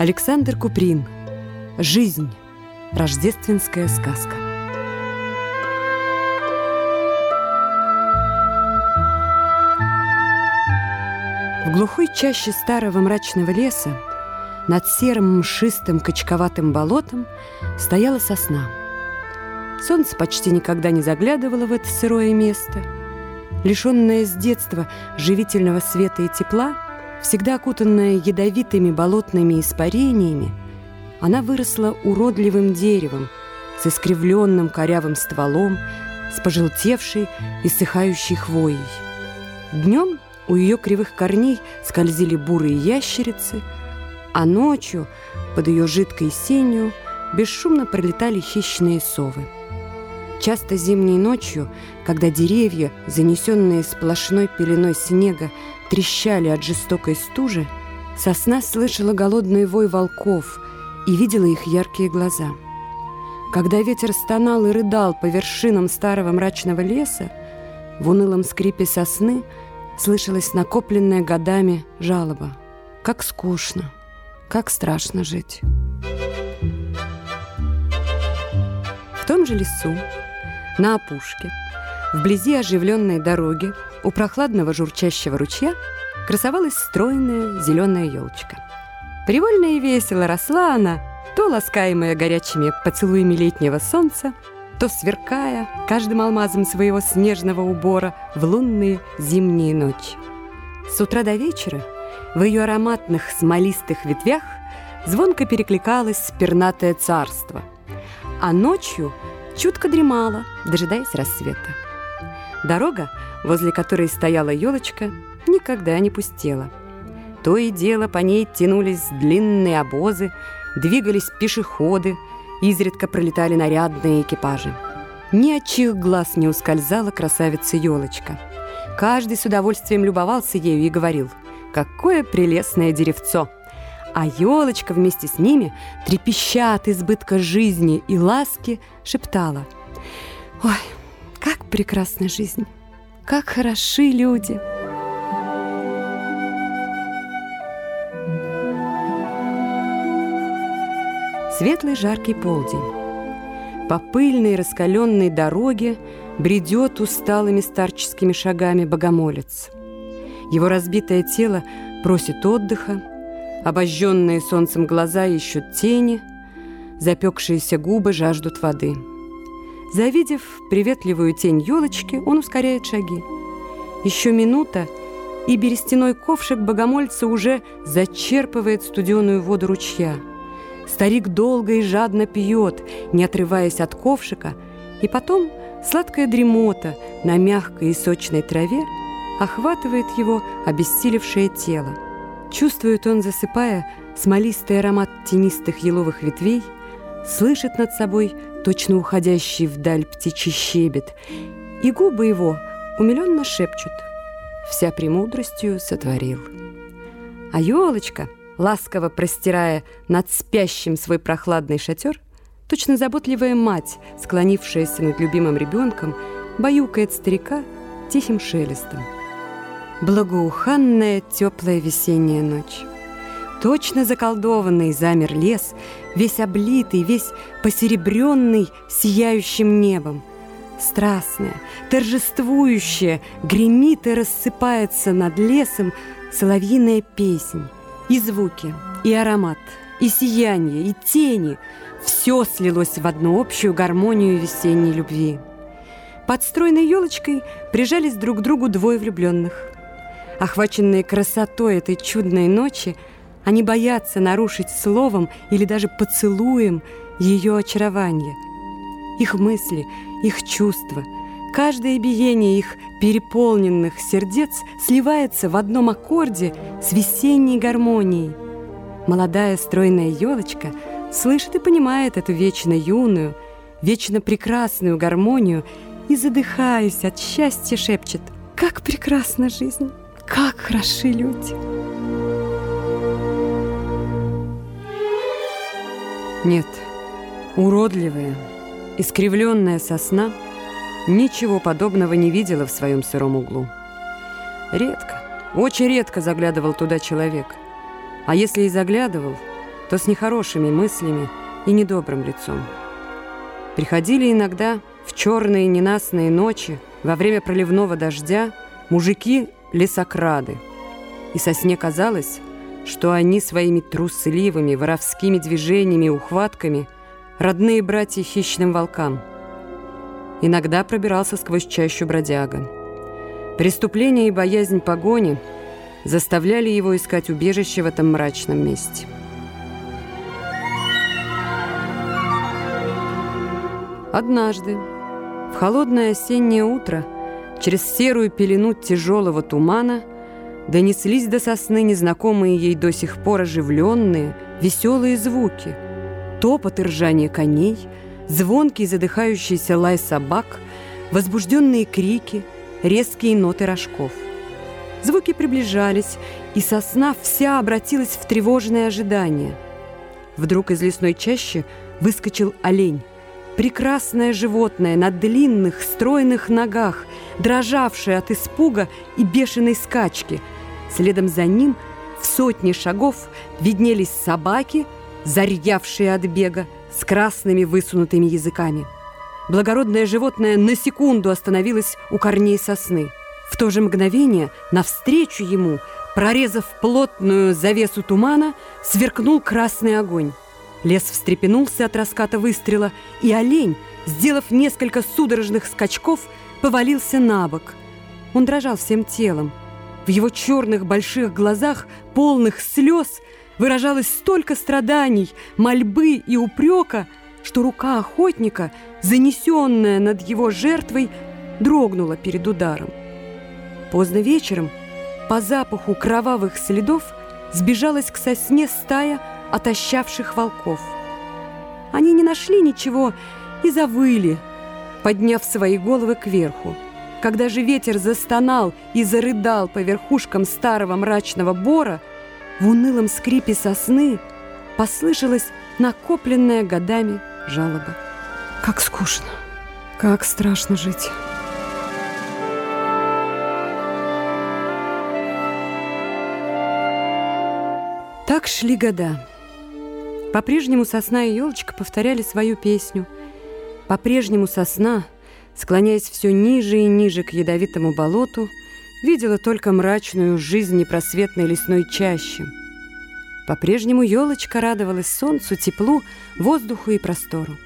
Александр Куприн. Жизнь. Рождественская сказка. В глухой чаще старого мрачного леса над серым мшистым качковатым болотом стояла сосна. Солнце почти никогда не заглядывало в это сырое место. Лишенное с детства живительного света и тепла, всегда окутанная ядовитыми болотными испарениями, она выросла уродливым деревом с искривленным корявым стволом, с пожелтевшей и сыхающей хвоей. Днем у ее кривых корней скользили бурые ящерицы, а ночью под ее жидкой сенью бесшумно пролетали хищные совы. Часто зимней ночью, когда деревья, занесенные сплошной пеленой снега, трещали от жестокой стужи, сосна слышала голодный вой волков и видела их яркие глаза. Когда ветер стонал и рыдал по вершинам старого мрачного леса, в унылом скрипе сосны – слышалась накопленная годами жалоба. Как скучно, как страшно жить. В том же лесу, на опушке, вблизи оживленной дороги, у прохладного журчащего ручья красовалась стройная зеленая елочка. Привольно и весело росла она, то ласкаемая горячими поцелуями летнего солнца, то сверкая каждым алмазом своего снежного убора в лунные зимние ночи. С утра до вечера в ее ароматных смолистых ветвях звонко перекликалось пернатое царство, а ночью чутко дремала, дожидаясь рассвета. Дорога, возле которой стояла елочка, никогда не пустела. То и дело по ней тянулись длинные обозы, двигались пешеходы, изредка пролетали нарядные экипажи. Ни от чьих глаз не ускользала красавица елочка. Каждый с удовольствием любовался ею и говорил «Какое прелестное деревцо!» А елочка вместе с ними, трепеща от избытка жизни и ласки, шептала «Ой, как прекрасна жизнь! Как хороши люди!» Светлый жаркий полдень. По пыльной раскаленной дороге бредет усталыми старческими шагами богомолец. Его разбитое тело просит отдыха, обожженные солнцем глаза ищут тени, запекшиеся губы жаждут воды. Завидев приветливую тень елочки, он ускоряет шаги. Еще минута, и берестяной ковшик богомольца уже зачерпывает студеную воду ручья – Старик долго и жадно пьет, не отрываясь от ковшика, и потом сладкая дремота на мягкой и сочной траве охватывает его обессилевшее тело. Чувствует он, засыпая, смолистый аромат тенистых еловых ветвей, слышит над собой точно уходящий вдаль птичий щебет, и губы его умиленно шепчут «Вся премудростью сотворил». А елочка — ласково простирая над спящим свой прохладный шатер, точно заботливая мать, склонившаяся над любимым ребенком, баюкает старика тихим шелестом. Благоуханная теплая весенняя ночь. Точно заколдованный замер лес, весь облитый, весь посеребренный сияющим небом. Страстная, торжествующая, гремит и рассыпается над лесом соловьиная песнь. И звуки, и аромат, и сияние, и тени – все слилось в одну общую гармонию весенней любви. Под стройной елочкой прижались друг к другу двое влюбленных. Охваченные красотой этой чудной ночи, они боятся нарушить словом или даже поцелуем ее очарование. Их мысли, их чувства – Каждое биение их переполненных сердец сливается в одном аккорде с весенней гармонией. Молодая стройная елочка слышит и понимает эту вечно юную, вечно прекрасную гармонию и, задыхаясь от счастья, шепчет «Как прекрасна жизнь! Как хороши люди!» Нет, уродливая, искривленная сосна — ничего подобного не видела в своем сыром углу. Редко, очень редко заглядывал туда человек. А если и заглядывал, то с нехорошими мыслями и недобрым лицом. Приходили иногда в черные ненастные ночи во время проливного дождя мужики-лесокрады, и со сне казалось, что они своими трусливыми воровскими движениями и ухватками родные братья хищным волкам. Иногда пробирался сквозь чащу бродяга. Преступление и боязнь погони заставляли его искать убежище в этом мрачном месте. Однажды, в холодное осеннее утро, через серую пелену тяжелого тумана донеслись до сосны незнакомые ей до сих пор оживленные, веселые звуки. Топот и ржание коней, звонкий задыхающийся лай собак, возбужденные крики, резкие ноты рожков. Звуки приближались, и сосна вся обратилась в тревожное ожидание. Вдруг из лесной чащи выскочил олень прекрасное животное на длинных, стройных ногах, дрожавшее от испуга и бешеной скачки. Следом за ним в сотни шагов виднелись собаки, зарьявшие от бега, с красными высунутыми языками. Благородное животное на секунду остановилось у корней сосны. В то же мгновение навстречу ему, прорезав плотную завесу тумана, сверкнул красный огонь. Лес встрепенулся от раската выстрела, и олень, сделав несколько судорожных скачков, повалился на бок. Он дрожал всем телом. В его черных больших глазах, полных слез, выражалось столько страданий, мольбы и упрека, что рука охотника, занесенная над его жертвой, дрогнула перед ударом. Поздно вечером, по запаху кровавых следов, сбежалась к сосне стая отощавших волков. Они не нашли ничего и завыли, подняв свои головы кверху. Когда же ветер застонал и зарыдал по верхушкам старого мрачного бора, в унылом скрипе сосны послышалась накопленная годами жалоба. Как скучно, как страшно жить. Так шли года. По-прежнему сосна и елочка повторяли свою песню. По-прежнему сосна, склоняясь все ниже и ниже к ядовитому болоту, видела только мрачную жизнь непросветной лесной чащи. По-прежнему елочка радовалась солнцу, теплу, воздуху и простору.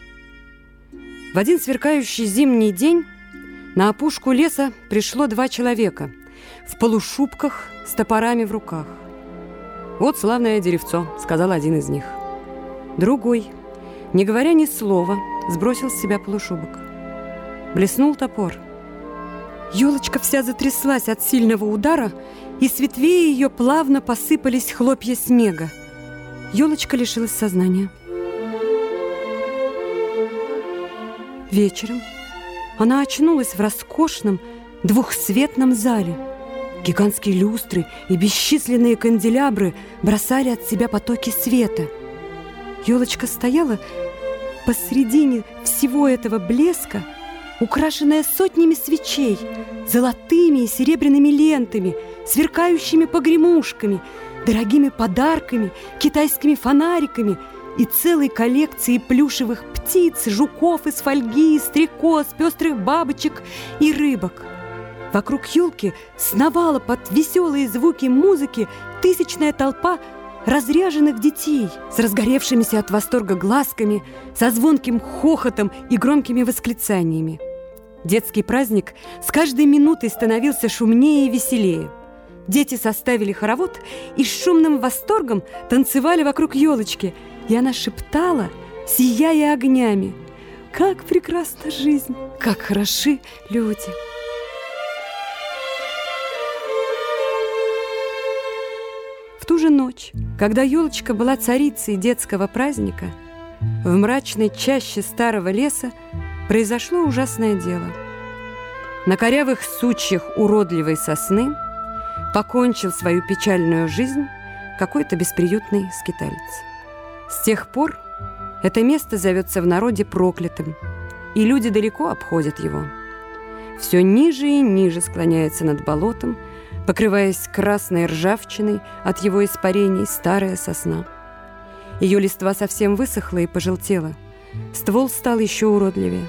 В один сверкающий зимний день на опушку леса пришло два человека в полушубках с топорами в руках. «Вот славное деревцо», — сказал один из них. Другой, не говоря ни слова, сбросил с себя полушубок. Блеснул топор. Елочка вся затряслась от сильного удара, и с ветвей ее плавно посыпались хлопья снега. Елочка лишилась сознания. Вечером она очнулась в роскошном двухсветном зале. Гигантские люстры и бесчисленные канделябры бросали от себя потоки света – Елочка стояла посредине всего этого блеска, украшенная сотнями свечей, золотыми и серебряными лентами, сверкающими погремушками, дорогими подарками, китайскими фонариками и целой коллекцией плюшевых птиц, жуков из фольги, стрекоз, пестрых бабочек и рыбок. Вокруг елки сновала под веселые звуки музыки тысячная толпа разряженных детей с разгоревшимися от восторга глазками, со звонким хохотом и громкими восклицаниями. Детский праздник с каждой минутой становился шумнее и веселее. Дети составили хоровод и с шумным восторгом танцевали вокруг елочки, и она шептала, сияя огнями, «Как прекрасна жизнь! Как хороши люди!» В ту же ночь, когда елочка была царицей детского праздника, в мрачной чаще старого леса произошло ужасное дело. На корявых сучьях уродливой сосны покончил свою печальную жизнь какой-то бесприютный скиталец. С тех пор это место зовется в народе проклятым, и люди далеко обходят его. Все ниже и ниже склоняется над болотом, покрываясь красной ржавчиной от его испарений старая сосна. Ее листва совсем высохла и пожелтела. Ствол стал еще уродливее.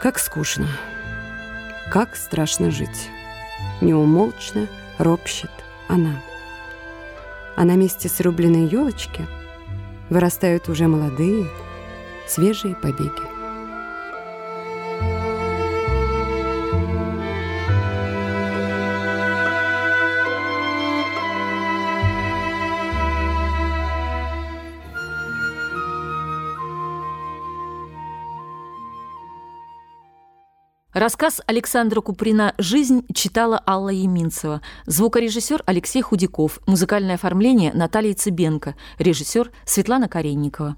Как скучно, как страшно жить. Неумолчно ропщет она. А на месте срубленной елочки вырастают уже молодые, свежие побеги. Рассказ Александра Куприна «Жизнь» читала Алла Еминцева. Звукорежиссер Алексей Худяков. Музыкальное оформление Наталья Цыбенко. Режиссер Светлана Каренникова.